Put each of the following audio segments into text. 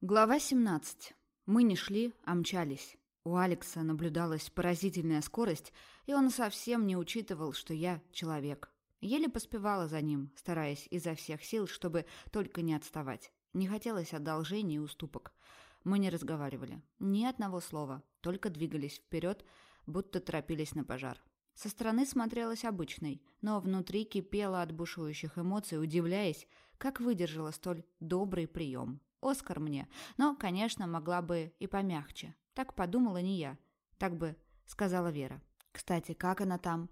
Глава 17. Мы не шли, а мчались. У Алекса наблюдалась поразительная скорость, и он совсем не учитывал, что я человек. Еле поспевала за ним, стараясь изо всех сил, чтобы только не отставать. Не хотелось одолжений и уступок. Мы не разговаривали. Ни одного слова, только двигались вперед, будто торопились на пожар. Со стороны смотрелась обычной, но внутри кипела от бушующих эмоций, удивляясь, как выдержала столь добрый прием. Оскар мне, но, конечно, могла бы и помягче. Так подумала не я. Так бы сказала Вера. Кстати, как она там?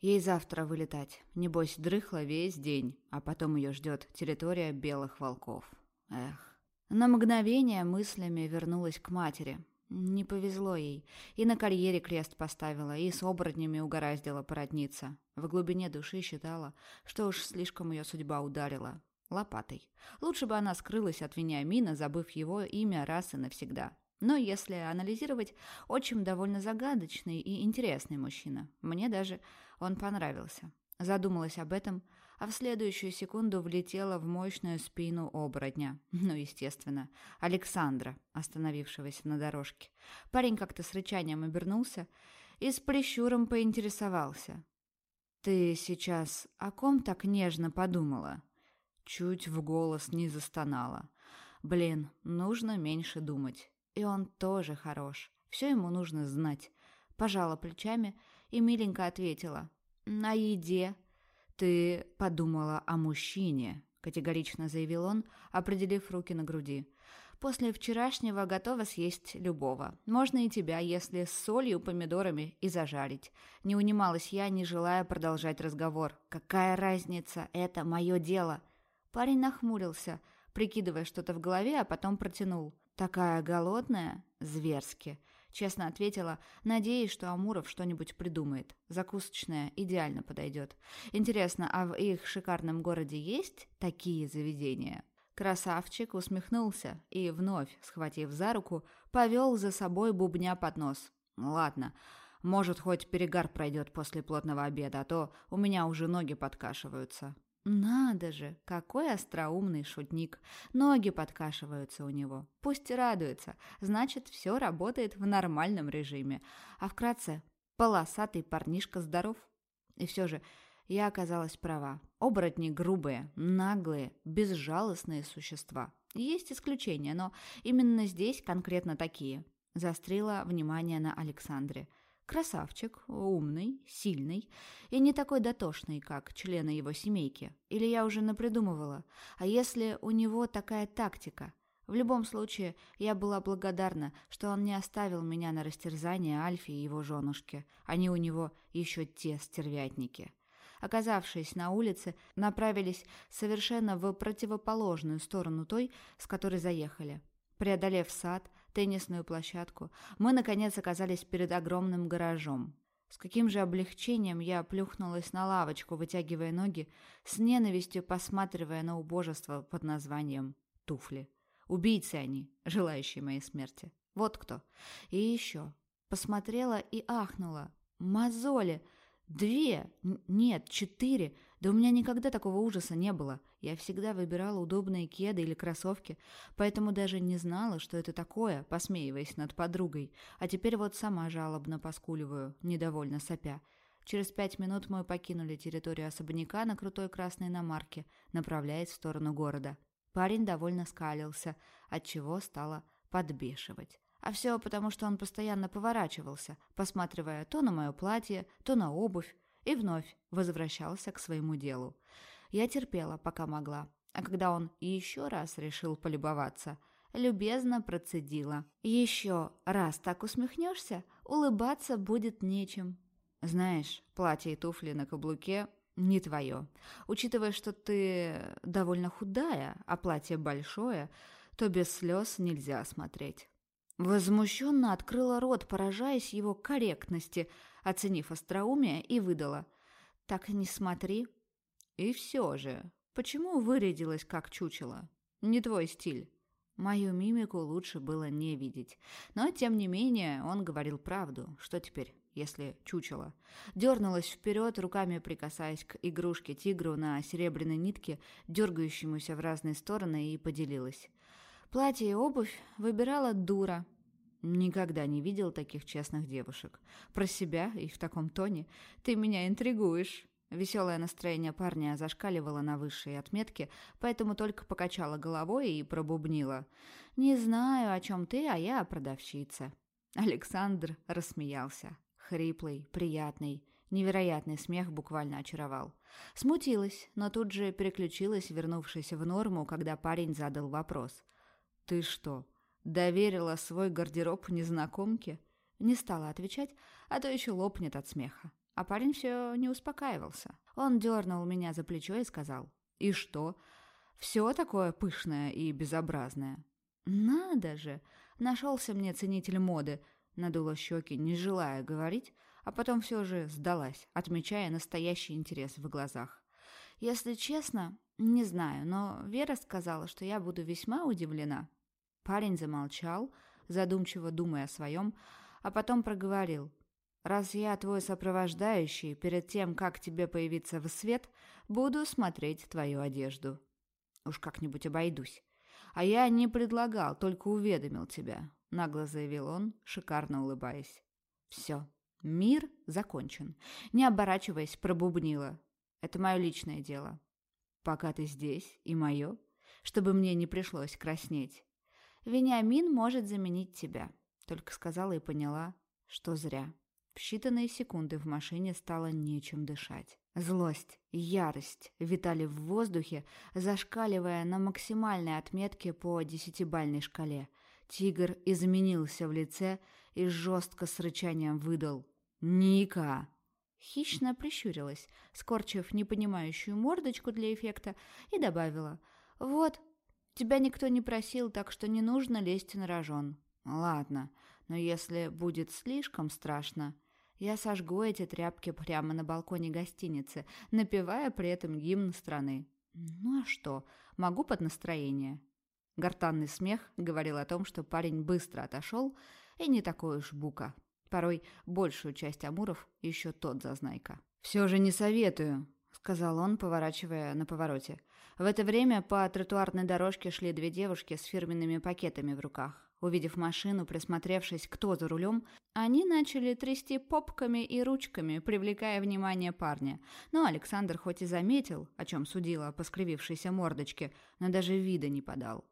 Ей завтра вылетать. Небось, дрыхла весь день, а потом ее ждет территория белых волков. Эх. На мгновение мыслями вернулась к матери. Не повезло ей. И на карьере крест поставила, и с оборотнями угораздила породниться. В глубине души считала, что уж слишком ее судьба ударила. Лопатой. Лучше бы она скрылась от Вениамина, забыв его имя раз и навсегда. Но если анализировать, отчим довольно загадочный и интересный мужчина. Мне даже он понравился. Задумалась об этом, а в следующую секунду влетела в мощную спину оборотня. Ну, естественно, Александра, остановившегося на дорожке. Парень как-то с рычанием обернулся и с прищуром поинтересовался. «Ты сейчас о ком так нежно подумала?» Чуть в голос не застонала. Блин, нужно меньше думать. И он тоже хорош. Все ему нужно знать. Пожала плечами и миленько ответила. «На еде». «Ты подумала о мужчине», — категорично заявил он, определив руки на груди. «После вчерашнего готова съесть любого. Можно и тебя, если с солью, помидорами и зажарить». Не унималась я, не желая продолжать разговор. «Какая разница? Это мое дело». Парень нахмурился, прикидывая что-то в голове, а потом протянул. «Такая голодная? Зверски!» Честно ответила, надеясь, что Амуров что-нибудь придумает. Закусочная идеально подойдет. Интересно, а в их шикарном городе есть такие заведения? Красавчик усмехнулся и, вновь схватив за руку, повел за собой бубня под нос. «Ладно, может, хоть перегар пройдет после плотного обеда, а то у меня уже ноги подкашиваются». Надо же, какой остроумный шутник. Ноги подкашиваются у него. Пусть радуется, значит, все работает в нормальном режиме. А вкратце, полосатый парнишка здоров. И все же, я оказалась права. Оборотни грубые, наглые, безжалостные существа. Есть исключения, но именно здесь конкретно такие. Застрила внимание на Александре. Красавчик, умный, сильный и не такой дотошный, как члены его семейки. Или я уже напридумывала. А если у него такая тактика? В любом случае, я была благодарна, что он не оставил меня на растерзание Альфи и его женушки. Они у него еще те стервятники. Оказавшись на улице, направились совершенно в противоположную сторону той, с которой заехали. Преодолев сад, теннисную площадку, мы, наконец, оказались перед огромным гаражом. С каким же облегчением я плюхнулась на лавочку, вытягивая ноги, с ненавистью посматривая на убожество под названием «туфли». Убийцы они, желающие моей смерти. Вот кто. И еще. Посмотрела и ахнула. Мозоли! Две! Нет, четыре! Да у меня никогда такого ужаса не было. Я всегда выбирала удобные кеды или кроссовки, поэтому даже не знала, что это такое, посмеиваясь над подругой. А теперь вот сама жалобно поскуливаю, недовольно сопя. Через пять минут мы покинули территорию особняка на крутой красной иномарке, направляясь в сторону города. Парень довольно скалился, отчего стало подбешивать. А все потому, что он постоянно поворачивался, посматривая то на мое платье, то на обувь, и вновь возвращался к своему делу. Я терпела, пока могла, а когда он еще раз решил полюбоваться, любезно процедила. «Еще раз так усмехнешься, улыбаться будет нечем». «Знаешь, платье и туфли на каблуке не твое. Учитывая, что ты довольно худая, а платье большое, то без слез нельзя смотреть». Возмущенно открыла рот, поражаясь его корректности, оценив остроумие, и выдала. «Так не смотри». «И все же, почему вырядилась как чучело? Не твой стиль». Мою мимику лучше было не видеть. Но, тем не менее, он говорил правду. Что теперь, если чучело? Дернулась вперед, руками прикасаясь к игрушке-тигру на серебряной нитке, дергающемуся в разные стороны, и поделилась. Платье и обувь выбирала дура. Никогда не видел таких честных девушек. Про себя и в таком тоне ты меня интригуешь. Веселое настроение парня зашкаливало на высшие отметки, поэтому только покачала головой и пробубнила. «Не знаю, о чем ты, а я продавщица». Александр рассмеялся. Хриплый, приятный, невероятный смех буквально очаровал. Смутилась, но тут же переключилась, вернувшись в норму, когда парень задал вопрос. «Ты что, доверила свой гардероб незнакомке?» Не стала отвечать, а то еще лопнет от смеха. А парень все не успокаивался. Он дернул меня за плечо и сказал. «И что? Все такое пышное и безобразное». «Надо же! Нашелся мне ценитель моды!» Надула щеки, не желая говорить, а потом все же сдалась, отмечая настоящий интерес в глазах. «Если честно, не знаю, но Вера сказала, что я буду весьма удивлена». Парень замолчал, задумчиво думая о своем, а потом проговорил. Раз я твой сопровождающий, перед тем, как тебе появиться в свет, буду смотреть твою одежду. Уж как-нибудь обойдусь. А я не предлагал, только уведомил тебя, — нагло заявил он, шикарно улыбаясь. Все, мир закончен. Не оборачиваясь, пробубнила. Это мое личное дело. Пока ты здесь, и мое, чтобы мне не пришлось краснеть. Вениамин может заменить тебя, — только сказала и поняла, что зря. Считанные секунды в машине стало нечем дышать. Злость, ярость витали в воздухе, зашкаливая на максимальной отметке по десятибальной шкале. Тигр изменился в лице и жестко с рычанием выдал «Ника!». Хищно прищурилась, скорчив непонимающую мордочку для эффекта, и добавила «Вот, тебя никто не просил, так что не нужно лезть на рожон». «Ладно, но если будет слишком страшно, я сожгу эти тряпки прямо на балконе гостиницы, напевая при этом гимн страны. Ну а что, могу под настроение. Гортанный смех говорил о том, что парень быстро отошел и не такой уж бука. Порой большую часть амуров еще тот зазнайка. «Все же не советую», — сказал он, поворачивая на повороте. В это время по тротуарной дорожке шли две девушки с фирменными пакетами в руках. Увидев машину, присмотревшись, кто за рулем, они начали трясти попками и ручками, привлекая внимание парня. Но Александр хоть и заметил, о чем судила по скривившейся мордочке, но даже вида не подал.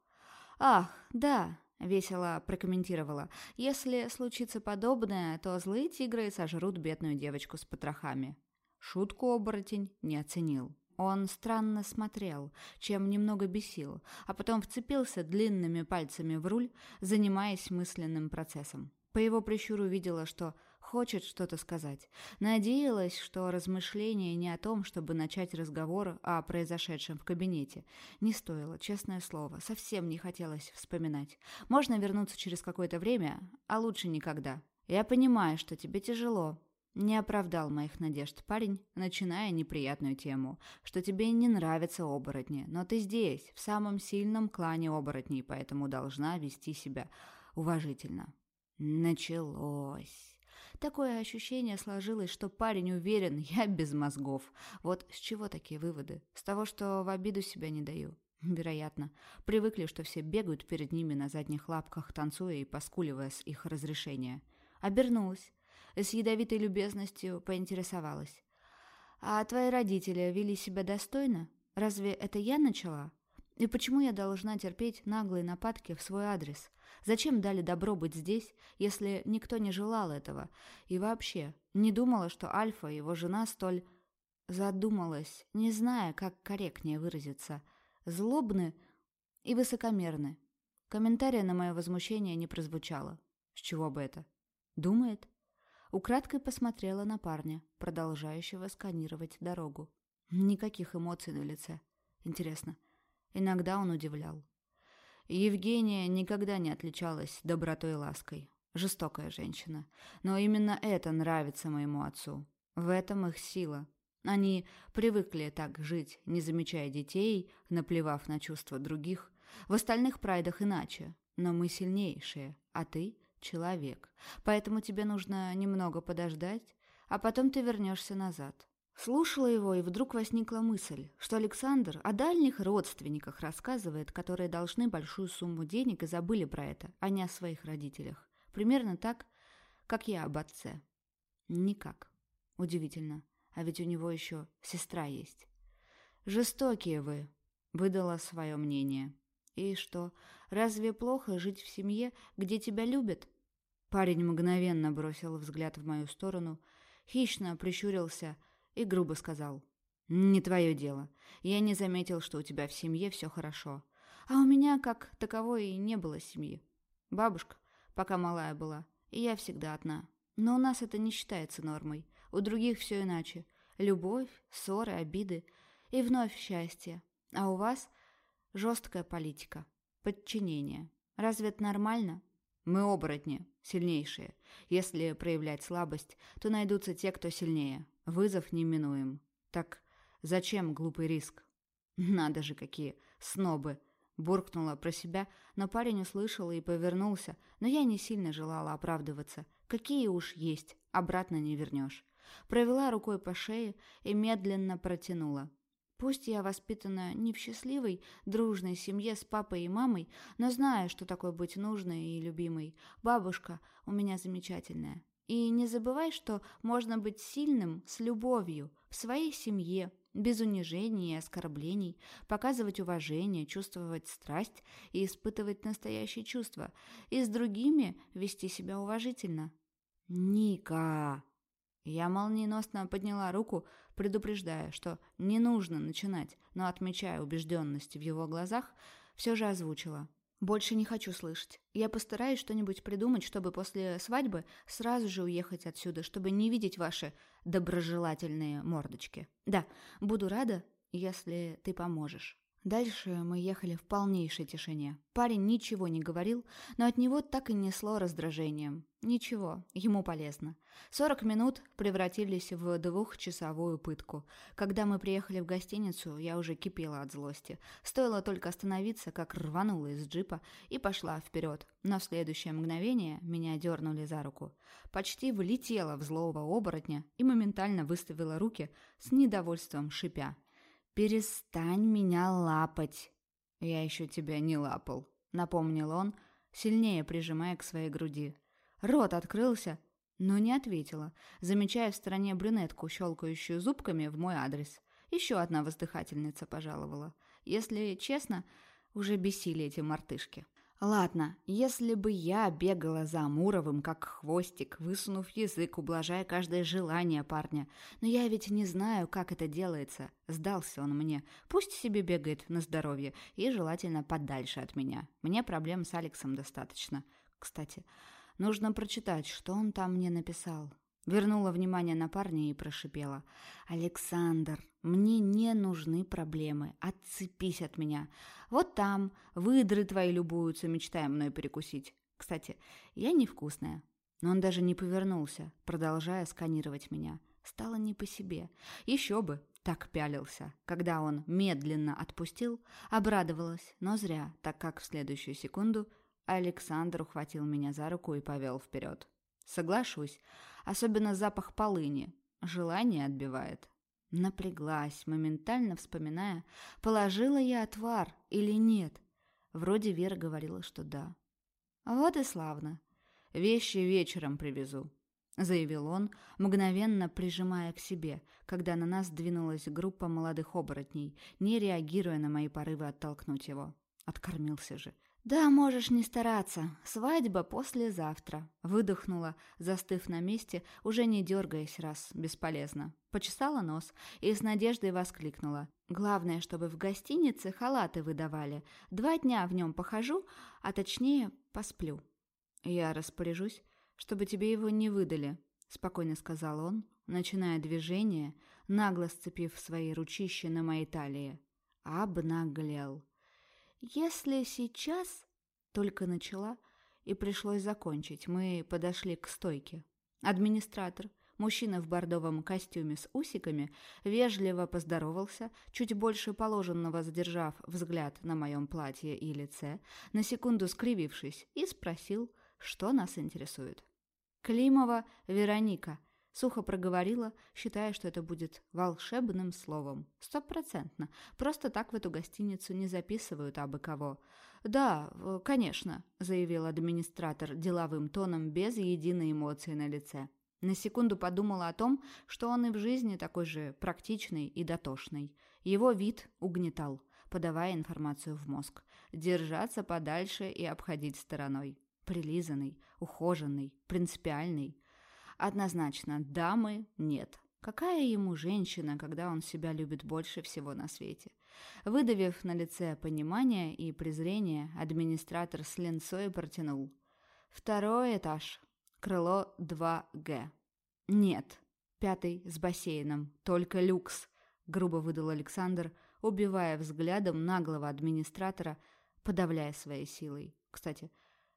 «Ах, да», — весело прокомментировала, «если случится подобное, то злые тигры сожрут бедную девочку с потрохами». Шутку оборотень не оценил. Он странно смотрел, чем немного бесил, а потом вцепился длинными пальцами в руль, занимаясь мысленным процессом. По его прищуру видела, что хочет что-то сказать. Надеялась, что размышление не о том, чтобы начать разговор о произошедшем в кабинете. Не стоило, честное слово, совсем не хотелось вспоминать. Можно вернуться через какое-то время, а лучше никогда. Я понимаю, что тебе тяжело, не оправдал моих надежд парень, начиная неприятную тему, что тебе не нравятся оборотни, но ты здесь, в самом сильном клане оборотней, поэтому должна вести себя уважительно. Началось. Такое ощущение сложилось, что парень уверен, я без мозгов. Вот с чего такие выводы? С того, что в обиду себя не даю. Вероятно. Привыкли, что все бегают перед ними на задних лапках, танцуя и поскуливая с их разрешения. Обернулась с ядовитой любезностью поинтересовалась. «А твои родители вели себя достойно? Разве это я начала? И почему я должна терпеть наглые нападки в свой адрес? Зачем дали добро быть здесь, если никто не желал этого? И вообще, не думала, что Альфа, его жена, столь... Задумалась, не зная, как корректнее выразиться. Злобны и высокомерны. Комментария на мое возмущение не прозвучало. С чего бы это? Думает? Украдкой посмотрела на парня, продолжающего сканировать дорогу. Никаких эмоций на лице. Интересно. Иногда он удивлял. Евгения никогда не отличалась добротой и лаской. Жестокая женщина. Но именно это нравится моему отцу. В этом их сила. Они привыкли так жить, не замечая детей, наплевав на чувства других. В остальных прайдах иначе. Но мы сильнейшие, а ты человек, поэтому тебе нужно немного подождать, а потом ты вернешься назад. Слушала его, и вдруг возникла мысль, что Александр о дальних родственниках рассказывает, которые должны большую сумму денег и забыли про это, а не о своих родителях. Примерно так, как я об отце. Никак. Удивительно. А ведь у него еще сестра есть. «Жестокие вы», — выдала свое мнение. «И что, разве плохо жить в семье, где тебя любят?» Парень мгновенно бросил взгляд в мою сторону, хищно прищурился — и грубо сказал. «Не твое дело. Я не заметил, что у тебя в семье все хорошо. А у меня, как таковой, и не было семьи. Бабушка, пока малая была, и я всегда одна. Но у нас это не считается нормой. У других все иначе. Любовь, ссоры, обиды и вновь счастье. А у вас жесткая политика, подчинение. Разве это нормально? Мы оборотни, сильнейшие. Если проявлять слабость, то найдутся те, кто сильнее. Вызов неминуем. Так зачем глупый риск? Надо же какие снобы! Буркнула про себя, но парень услышал и повернулся, но я не сильно желала оправдываться. Какие уж есть, обратно не вернешь. Провела рукой по шее и медленно протянула. Пусть я воспитана не в счастливой, дружной семье с папой и мамой, но знаю, что такое быть нужной и любимой. Бабушка у меня замечательная. И не забывай, что можно быть сильным с любовью, в своей семье, без унижений и оскорблений, показывать уважение, чувствовать страсть и испытывать настоящие чувства, и с другими вести себя уважительно. «Ника!» Я молниеносно подняла руку, предупреждая, что не нужно начинать, но, отмечая убежденность в его глазах, все же озвучила. Больше не хочу слышать. Я постараюсь что-нибудь придумать, чтобы после свадьбы сразу же уехать отсюда, чтобы не видеть ваши доброжелательные мордочки. Да, буду рада, если ты поможешь. Дальше мы ехали в полнейшей тишине. Парень ничего не говорил, но от него так и несло раздражением. Ничего, ему полезно. Сорок минут превратились в двухчасовую пытку. Когда мы приехали в гостиницу, я уже кипела от злости. Стоило только остановиться, как рванула из джипа и пошла вперед. Но в следующее мгновение меня дернули за руку. Почти влетела в злого оборотня и моментально выставила руки с недовольством шипя. «Перестань меня лапать!» «Я еще тебя не лапал», — напомнил он, сильнее прижимая к своей груди. Рот открылся, но не ответила, замечая в стороне брюнетку, щелкающую зубками в мой адрес. Еще одна воздыхательница пожаловала. Если честно, уже бесили эти мартышки. Ладно, если бы я бегала за Амуровым, как хвостик, высунув язык, ублажая каждое желание парня. Но я ведь не знаю, как это делается. Сдался он мне. Пусть себе бегает на здоровье и желательно подальше от меня. Мне проблем с Алексом достаточно. Кстати, нужно прочитать, что он там мне написал. Вернула внимание на парня и прошипела. «Александр, мне не нужны проблемы. Отцепись от меня. Вот там выдры твои любуются, мечтая мной перекусить. Кстати, я невкусная». Но он даже не повернулся, продолжая сканировать меня. Стало не по себе. Еще бы, так пялился. Когда он медленно отпустил, обрадовалась, но зря, так как в следующую секунду Александр ухватил меня за руку и повел вперед. Соглашусь, особенно запах полыни. Желание отбивает. Напряглась, моментально вспоминая, положила я отвар или нет. Вроде Вера говорила, что да. Вот и славно. Вещи вечером привезу, заявил он, мгновенно прижимая к себе, когда на нас двинулась группа молодых оборотней, не реагируя на мои порывы оттолкнуть его. Откормился же. «Да, можешь не стараться. Свадьба послезавтра», — выдохнула, застыв на месте, уже не дергаясь раз, бесполезно. Почесала нос и с надеждой воскликнула. «Главное, чтобы в гостинице халаты выдавали. Два дня в нем похожу, а точнее посплю». «Я распоряжусь, чтобы тебе его не выдали», — спокойно сказал он, начиная движение, нагло сцепив свои ручища на моей талии. Обнаглел. «Если сейчас...» Только начала, и пришлось закончить. Мы подошли к стойке. Администратор, мужчина в бордовом костюме с усиками, вежливо поздоровался, чуть больше положенного задержав взгляд на моем платье и лице, на секунду скривившись, и спросил, что нас интересует. «Климова Вероника», — Сухо проговорила, считая, что это будет волшебным словом. Стопроцентно. Просто так в эту гостиницу не записывают абы кого. «Да, конечно», — заявил администратор деловым тоном без единой эмоции на лице. На секунду подумала о том, что он и в жизни такой же практичный и дотошный. Его вид угнетал, подавая информацию в мозг. Держаться подальше и обходить стороной. Прилизанный, ухоженный, принципиальный. Однозначно, дамы нет. Какая ему женщина, когда он себя любит больше всего на свете? Выдавив на лице понимание и презрение, администратор с линцой протянул. Второй этаж. Крыло 2Г. Нет. Пятый с бассейном. Только люкс. Грубо выдал Александр, убивая взглядом наглого администратора, подавляя своей силой. Кстати,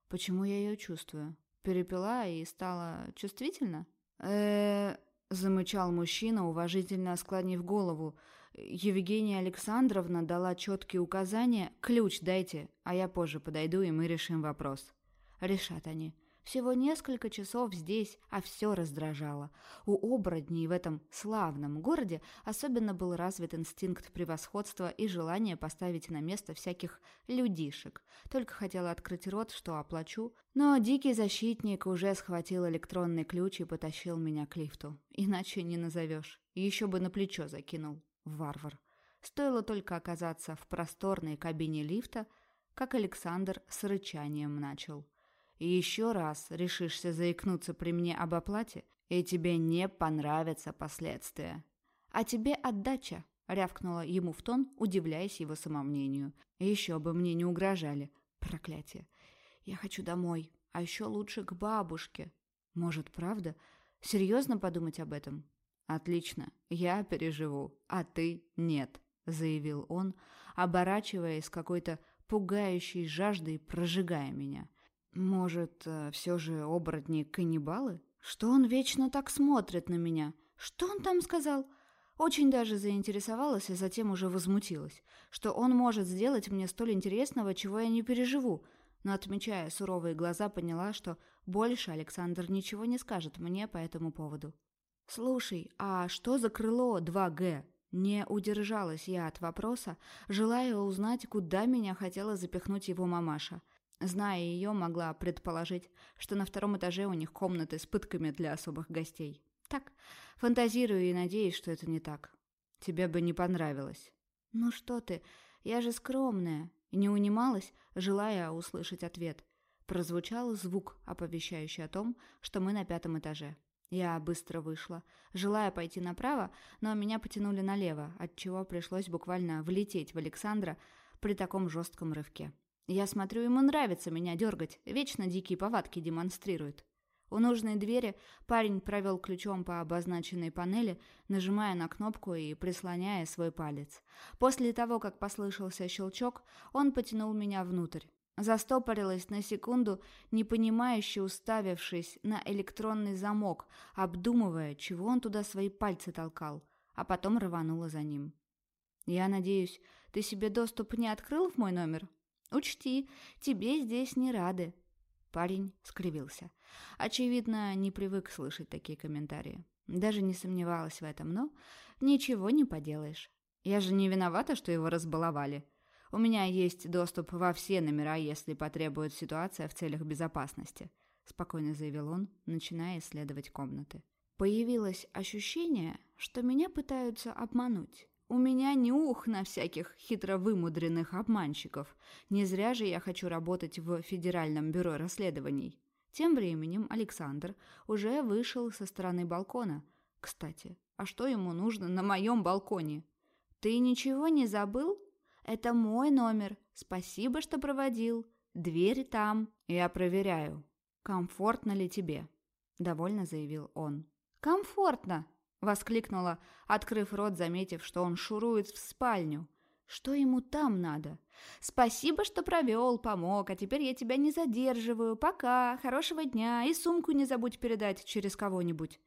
почему я ее чувствую? Перепила и стала чувствительна? э замычал мужчина, уважительно склонив голову. Евгения Александровна дала четкие указания. «Ключ дайте, а я позже подойду, и мы решим вопрос». Решат они. Всего несколько часов здесь, а все раздражало. У оборотней в этом славном городе особенно был развит инстинкт превосходства и желание поставить на место всяких людишек. Только хотела открыть рот, что оплачу, но дикий защитник уже схватил электронный ключ и потащил меня к лифту. Иначе не назовешь. Еще бы на плечо закинул. Варвар. Стоило только оказаться в просторной кабине лифта, как Александр с рычанием начал – и еще раз решишься заикнуться при мне об оплате, и тебе не понравятся последствия. А тебе отдача, рявкнула ему в тон, удивляясь его самомнению. Еще бы мне не угрожали. Проклятие. Я хочу домой, а еще лучше к бабушке. Может, правда? Серьезно подумать об этом? Отлично, я переживу, а ты нет, заявил он, оборачиваясь какой-то пугающей жаждой, прожигая меня. Может, э, все же оборотни каннибалы? Что он вечно так смотрит на меня? Что он там сказал? Очень даже заинтересовалась и затем уже возмутилась, что он может сделать мне столь интересного, чего я не переживу, но, отмечая суровые глаза, поняла, что больше Александр ничего не скажет мне по этому поводу. «Слушай, а что за крыло 2Г?» Не удержалась я от вопроса, желая узнать, куда меня хотела запихнуть его мамаша. Зная ее, могла предположить, что на втором этаже у них комнаты с пытками для особых гостей. Так, фантазирую и надеюсь, что это не так. Тебе бы не понравилось. Ну что ты, я же скромная. И не унималась, желая услышать ответ. Прозвучал звук, оповещающий о том, что мы на пятом этаже. Я быстро вышла, желая пойти направо, но меня потянули налево, отчего пришлось буквально влететь в Александра при таком жестком рывке. Я смотрю, ему нравится меня дергать, вечно дикие повадки демонстрирует. У нужной двери парень провел ключом по обозначенной панели, нажимая на кнопку и прислоняя свой палец. После того, как послышался щелчок, он потянул меня внутрь. Застопорилась на секунду, непонимающе уставившись на электронный замок, обдумывая, чего он туда свои пальцы толкал, а потом рванула за ним. «Я надеюсь, ты себе доступ не открыл в мой номер?» Учти, тебе здесь не рады. Парень скривился. Очевидно, не привык слышать такие комментарии. Даже не сомневалась в этом, но ничего не поделаешь. Я же не виновата, что его разбаловали. У меня есть доступ во все номера, если потребует ситуация в целях безопасности, спокойно заявил он, начиная исследовать комнаты. Появилось ощущение, что меня пытаются обмануть. У меня нюх на всяких хитро вымудренных обманщиков. Не зря же я хочу работать в Федеральном бюро расследований. Тем временем Александр уже вышел со стороны балкона. Кстати, а что ему нужно на моем балконе? Ты ничего не забыл? Это мой номер. Спасибо, что проводил. Дверь там. Я проверяю. Комфортно ли тебе? Довольно заявил он. Комфортно, Воскликнула, открыв рот, заметив, что он шурует в спальню. Что ему там надо? Спасибо, что провел, помог, а теперь я тебя не задерживаю. Пока, хорошего дня и сумку не забудь передать через кого-нибудь.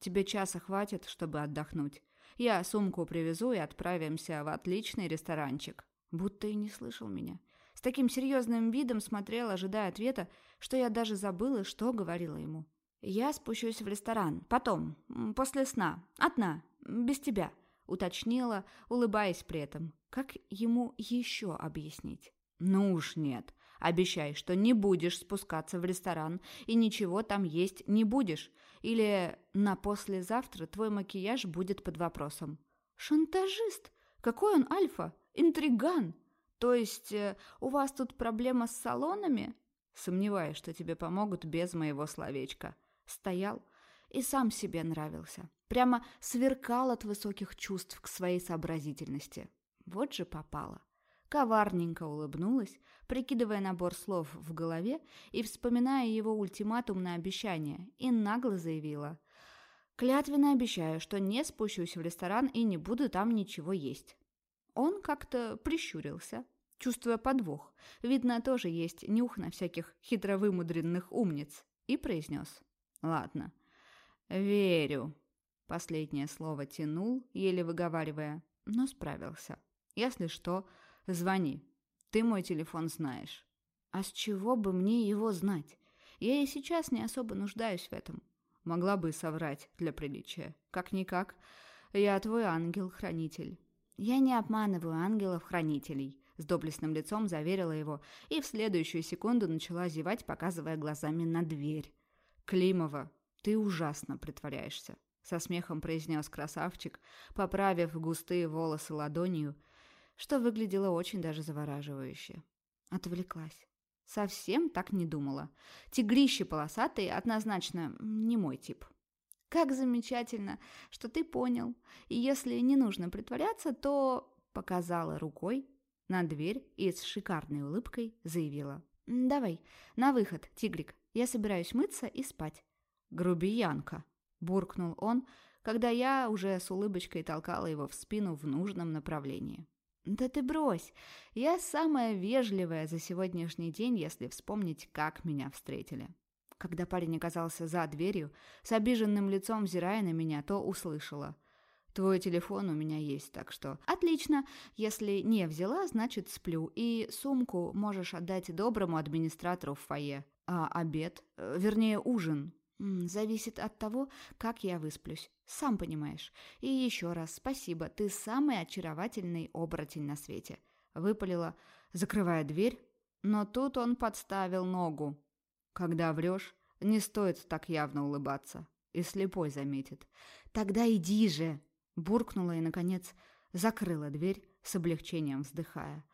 Тебе часа хватит, чтобы отдохнуть. Я сумку привезу и отправимся в отличный ресторанчик. Будто и не слышал меня. С таким серьезным видом смотрел, ожидая ответа, что я даже забыла, что говорила ему. «Я спущусь в ресторан. Потом. После сна. Одна. Без тебя», — уточнила, улыбаясь при этом. Как ему еще объяснить? «Ну уж нет. Обещай, что не будешь спускаться в ресторан и ничего там есть не будешь. Или на послезавтра твой макияж будет под вопросом». «Шантажист? Какой он альфа? Интриган? То есть э, у вас тут проблема с салонами?» Сомневаюсь, что тебе помогут без моего словечка стоял и сам себе нравился. Прямо сверкал от высоких чувств к своей сообразительности. Вот же попало. Коварненько улыбнулась, прикидывая набор слов в голове и вспоминая его ультиматум на обещание, и нагло заявила. «Клятвенно обещаю, что не спущусь в ресторан и не буду там ничего есть». Он как-то прищурился, чувствуя подвох. Видно, тоже есть нюх на всяких хитровымудренных умниц, и произнес. Ладно. Верю. Последнее слово тянул, еле выговаривая, но справился. Если что, звони. Ты мой телефон знаешь. А с чего бы мне его знать? Я и сейчас не особо нуждаюсь в этом. Могла бы соврать для приличия. Как-никак, я твой ангел-хранитель. Я не обманываю ангелов-хранителей. С доблестным лицом заверила его и в следующую секунду начала зевать, показывая глазами на дверь. «Климова, ты ужасно притворяешься», — со смехом произнес красавчик, поправив густые волосы ладонью, что выглядело очень даже завораживающе. Отвлеклась. Совсем так не думала. Тигрище полосатые однозначно не мой тип. Как замечательно, что ты понял. И если не нужно притворяться, то... Показала рукой на дверь и с шикарной улыбкой заявила. «Давай, на выход, тигрик. Я собираюсь мыться и спать». «Грубиянка», — буркнул он, когда я уже с улыбочкой толкала его в спину в нужном направлении. «Да ты брось! Я самая вежливая за сегодняшний день, если вспомнить, как меня встретили». Когда парень оказался за дверью, с обиженным лицом взирая на меня, то услышала. «Твой телефон у меня есть, так что...» «Отлично! Если не взяла, значит сплю, и сумку можешь отдать доброму администратору в фойе. А обед? Э, вернее, ужин? Зависит от того, как я высплюсь. Сам понимаешь. И еще раз спасибо, ты самый очаровательный оборотень на свете. Выпалила, закрывая дверь. Но тут он подставил ногу. Когда врешь, не стоит так явно улыбаться. И слепой заметит. Тогда иди же! Буркнула и, наконец, закрыла дверь, с облегчением вздыхая.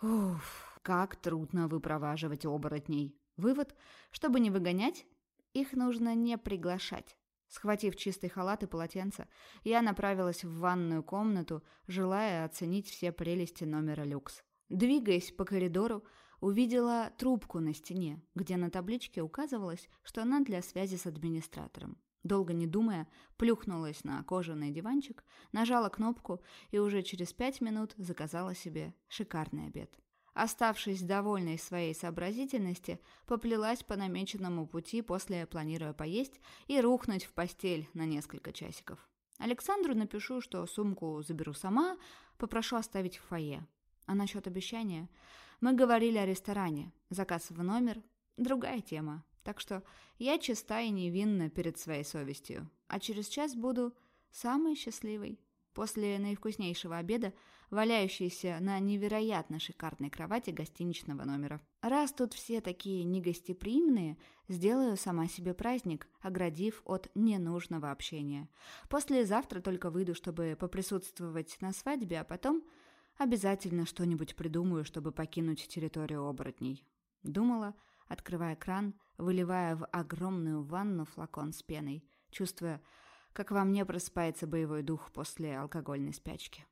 Уф, как трудно выпроваживать оборотней. Вывод, чтобы не выгонять, их нужно не приглашать. Схватив чистый халат и полотенце, я направилась в ванную комнату, желая оценить все прелести номера люкс. Двигаясь по коридору, увидела трубку на стене, где на табличке указывалось, что она для связи с администратором. Долго не думая, плюхнулась на кожаный диванчик, нажала кнопку и уже через пять минут заказала себе шикарный обед. Оставшись довольной своей сообразительности, поплелась по намеченному пути, после планируя поесть и рухнуть в постель на несколько часиков. Александру напишу, что сумку заберу сама, попрошу оставить в фойе. А насчет обещания? Мы говорили о ресторане. Заказ в номер – другая тема. Так что я чиста и невинна перед своей совестью. А через час буду самой счастливой. После наивкуснейшего обеда валяющийся на невероятно шикарной кровати гостиничного номера. Раз тут все такие негостеприимные, сделаю сама себе праздник, оградив от ненужного общения. Послезавтра только выйду, чтобы поприсутствовать на свадьбе, а потом обязательно что-нибудь придумаю, чтобы покинуть территорию оборотней. Думала, открывая кран, выливая в огромную ванну флакон с пеной, чувствуя, как во мне просыпается боевой дух после алкогольной спячки.